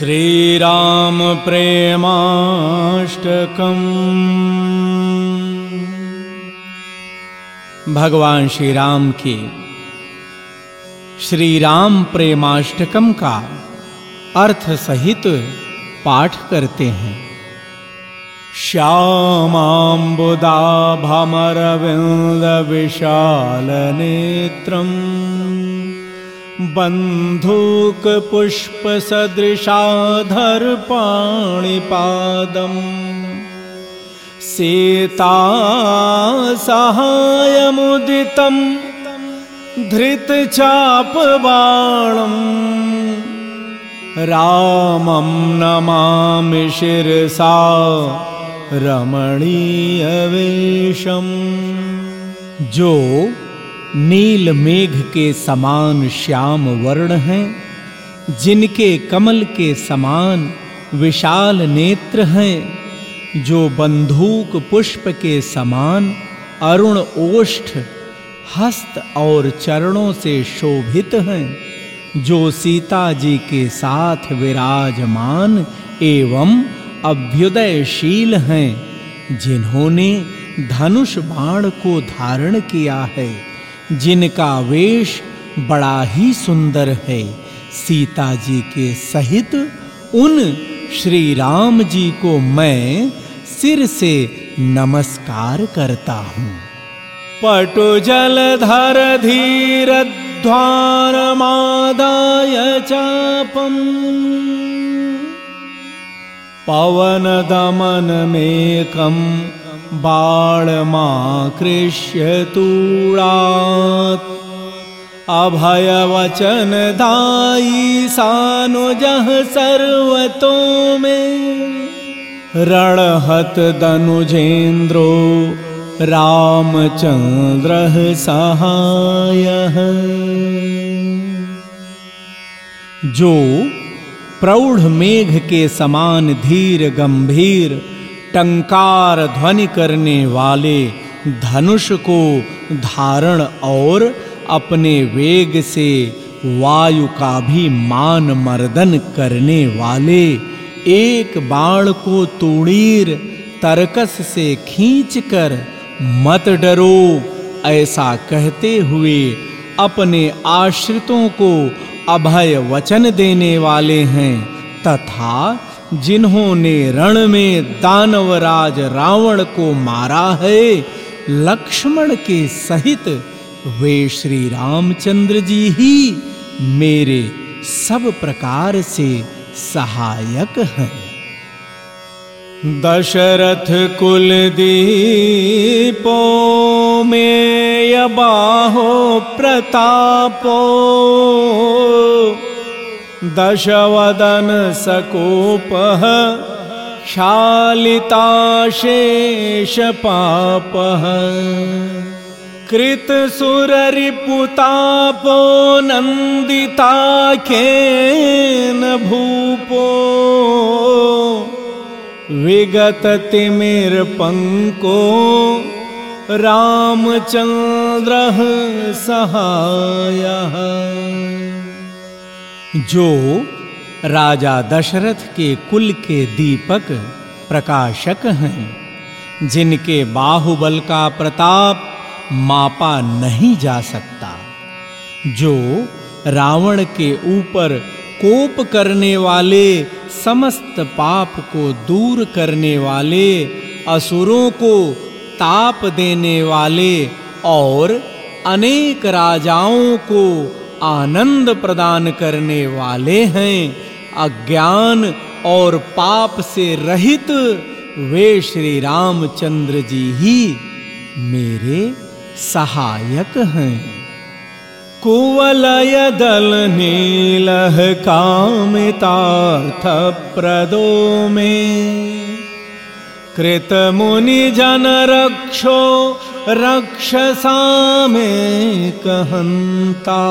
श्रीराम प्रेमाष्टकम्। भगवान श्री राम के श्री राम प्रेमाष्टकम का अर्थ सहित पाठ करते हैं। श्यामाम्बुदा बन्धूकपुष्पसदृशाधर्पाणिपादम् सीतासहायमुदितं धृतचापबाणम्। रामं नमामि शिरसा रमणीयवेशम्। जो नील मेघ के समान श्याम वर्ण हैं, जिनके कमल के समान विशाल नेत्र हैं, जो बंदूक पुष्प के समान अरुण ओष्ठ, हस्त और चरणों से शोभित हैं, जो सीता जी के साथ विराजमान एवं अभ्युदयशील हैं, जिन्होंने धनुष बाण को धारण किया है। जिनका वेश बड़ा ही सुंदर है। सीता जी के सहित उन श्री राम जी को मैं सिर से नमस्कार करता हूँ। पटु जलधर मादाय चापम। पवन बाणमाकृष्य तूणात् अभयवचन दायी सानुजः सर्वतो मे रणहत दनुजेन्द्रो रामचन्द्रः सहायः। जो प्रौढ़ मेघ के समान धीर गंभीर टंकार ध्वनि करने वाले धनुष को धारण और अपने वेग से वायु का भी मान मर्दन करने वाले एक बाण को तूणीर, तरकस से खींचकर मत डरो, ऐसा कहते हुए अपने आश्रितों को अभय वचन देने वाले हैं तथा जिन्होंने रण में दानवराज रावण को मारा है, लक्ष्मण के सहित वे श्री रामचंद्र जी ही मेरे सब प्रकार से सहायक हैं। दशरथ कुल दीपो में बाहो प्रतापो। दशवदन सकोपः क्षालिताशेषपापः कृतसुररिपुतापो नन्दिताख्येन भूपो। विगततिमिरपङ्को रामचन्द्रः सहायः जो राजा दशरथ के कुल के दीपक प्रकाशक हैं, जिनके बाहुबल का प्रताप मापा नहीं जा सकता, जो रावण के ऊपर कोप करने वाले समस्त पाप को दूर करने वाले, असुरों को ताप देने वाले और अनेक राजाओं को आनंद प्रदान करने वाले हैं। अज्ञान और पाप से रहित वे श्री रामचंद्र जी ही मेरे सहायक हैं। कुवलय दल नीलह कामितार्थ प्रदो में कृतमुनिजनरक्षो रक्षसामे कहन्ता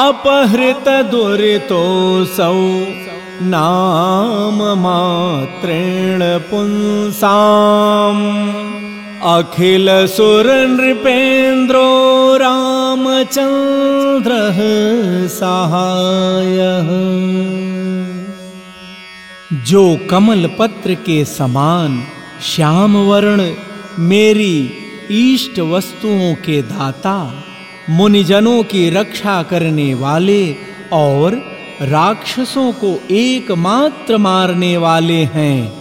अपहृतदुरितोऽसौ नाम पुंसाम्। अखिल सुरनृपेन्द्रो रामचन्द्रः सहायः। जो कमल पत्र के समान श्याम वर्ण मेरी इष्ट वस्तुओं के दाता, मुनिजनों की रक्षा करने वाले और राक्षसों को एकमात्र मारने वाले हैं,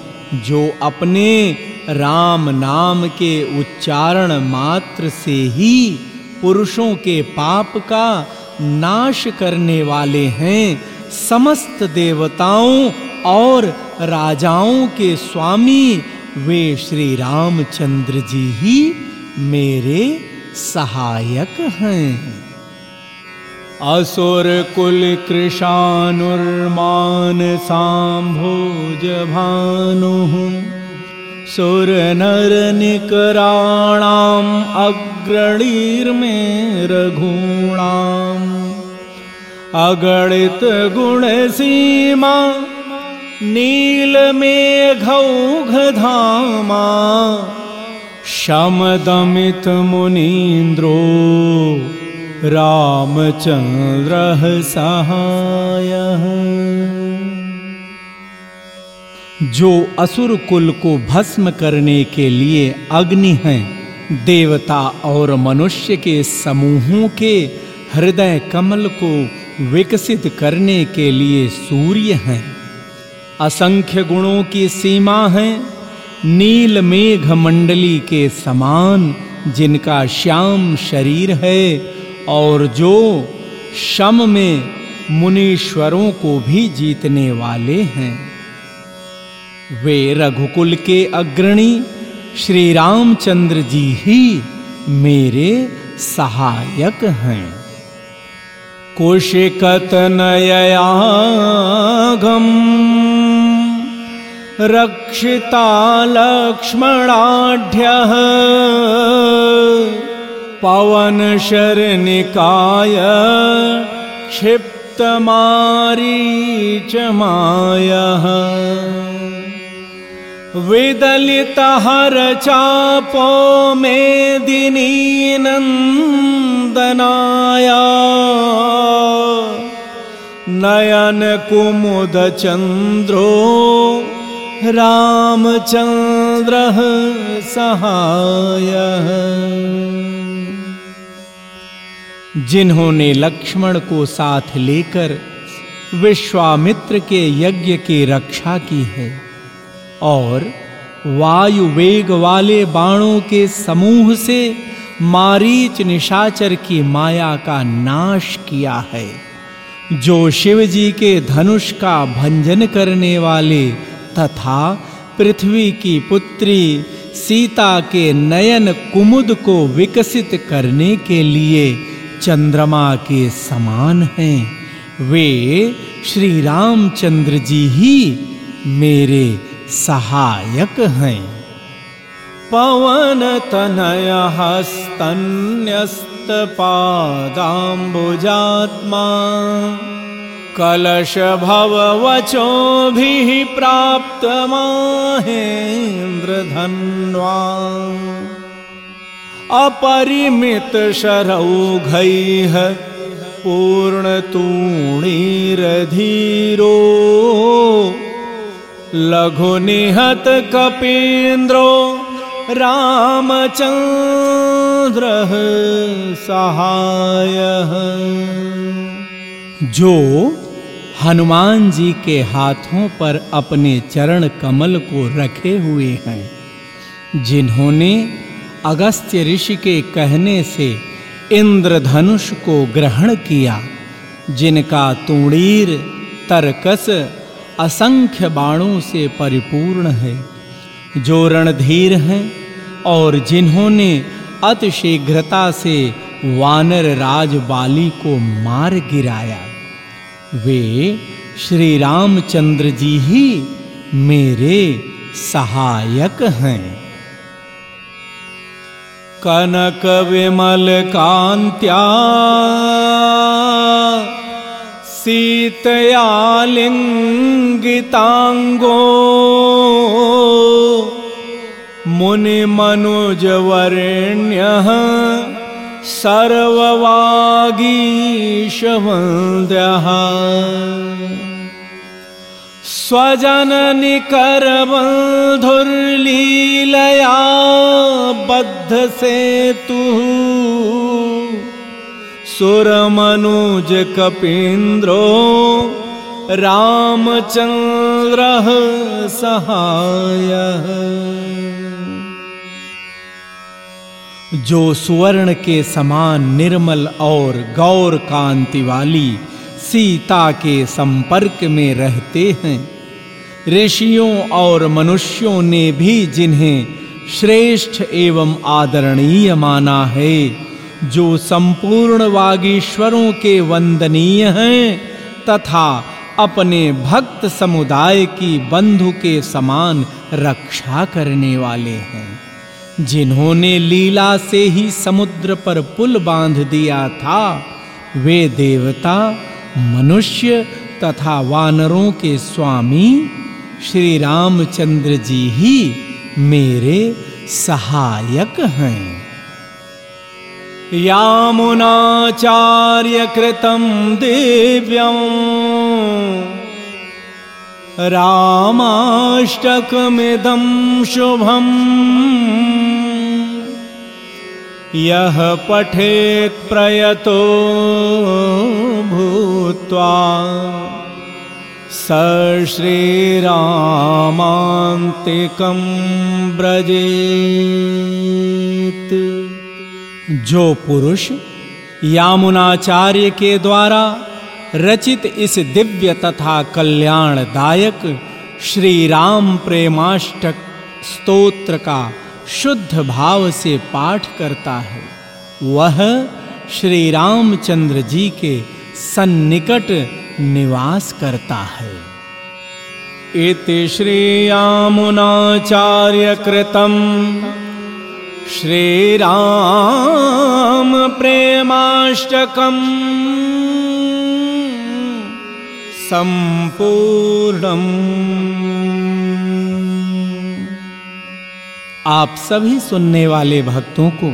जो अपने राम नाम के उच्चारण मात्र से ही पुरुषों के पाप का नाश करने वाले हैं, समस्त देवताओं और राजाओं के स्वामी वे श्री रामचंद्र जी ही मेरे सहायक हैं। असुर कुल कृशानुर्मान सांभोज भानु। सुर नर निकराणाम अग्रणीर में रघुणाम। अगणित गुण सीमा नील में घौघ धामा, शमदमित मुनीन्द्रो, रामचन्द्रः सहायः। जो असुर कुल को भस्म करने के लिए अग्नि हैं, देवता और मनुष्य के समूहों के हृदय कमल को विकसित करने के लिए सूर्य हैं। असंख्य गुणों की सीमा है, नील मेघ मंडली के समान, जिनका श्याम शरीर है, और जो शम में मुनीश्वरों को भी जीतने वाले हैं। वे रघुकुल के अग्रणी श्री रामचंद्र जी ही मेरे सहायक हैं। कुशिकत नयागम रक्षिता लक्ष्मणाढ्यः। पवनशरनिकाय क्षिप्तमारीचमायः। विदलितहरचापो मेदिनीनन्दनाय। नयनकुमुदचन्द्रो रामचन्द्रः सहायः। जिन्होंने लक्ष्मण को साथ लेकर विश्वामित्र के यज्ञ की रक्षा की है और वायु वेग वाले बाणों के समूह से मारीच निशाचर की माया का नाश किया है, जो शिव जी के धनुष का भंजन करने वाले तथा पृथ्वी की पुत्री सीता के नयन कुमुद को विकसित करने के लिए चंद्रमा के समान हैं। वे श्री रामचंद्र जी ही मेरे सहायक हैं। पवन तनय हस्तन्यस्त पादाम्बुजात्मा। कलशभववचोभिः प्राप्तमाहेन्द्रधन्वा। अपरिमितशरौघैः पूर्णतूणीरधीरो। तूणीरधीरो रामचन्द्रः सहायः। जो हनुमान जी के हाथों पर अपने चरण कमल को रखे हुए हैं, जिन्होंने अगस्त्य ऋषि के कहने से इंद्रधनुष को ग्रहण किया, जिनका तूणीर, तरकस, असंख्य बाणों से परिपूर्ण है, जो रणधीर हैं और जिन्होंने अतिशीघ्रता से वानर राज बाली को मार गिराया। वे श्री रामचंद्र जी ही मेरे सहायक हैं। कनक विमल कांत्या सीतया लिंगितांगो मुनि मनुज वरेण्य सर्ववागीशवन्द्य। स्वजननिकरबन्धुर्लीलया बद्धसेतुः। सुरमनुज कपीन्द्रो रामचन्द्रः सहायः जो सुवर्ण के समान निर्मल और गौर कांति वाली सीता के संपर्क में रहते हैं। ऋषियों और मनुष्यों ने भी जिन्हें श्रेष्ठ एवं आदरणीय माना है, जो संपूर्ण वागीश्वरों के वंदनीय हैं, तथा अपने भक्त समुदाय की बंधु के समान रक्षा करने वाले हैं। जिन्होंने लीला से ही समुद्र पर पुल बाँध दिया था, वे देवता, मनुष्य तथा वानरों के स्वामी श्री रामचंद्र जी ही मेरे सहायक हैं। यामुनाचार्य कृतं दिव्यं रामाष्टकमिदं शुभम्। यः पठेत् प्रयतो भूत्वा। स श्रीरामान्तिकं व्रजेत्। जो पुरुष यामुनाचार्य के द्वारा रचित इस दिव्य तथा कल्याणदायक श्री राम प्रेमाष्टक स्तोत्र का शुद्ध भाव से पाठ करता है। वह श्री रामचंद्र जी के सन्निकट निवास करता है। इति श्री यामुनाचार्य कृतम् श्रीराम प्रेमाष्टकम् संपूर्णम् आप सभी सुनने वाले भक्तों को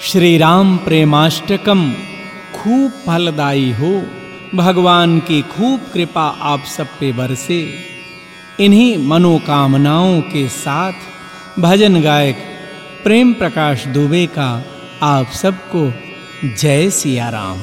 श्री राम प्रेमाष्टकम खूब फलदायी हो। भगवान की खूब कृपा आप सब पे बरसे। इन्हीं मनोकामनाओं के साथ भजन गायक प्रेम प्रकाश दुबे का आप सबको जय सिया राम।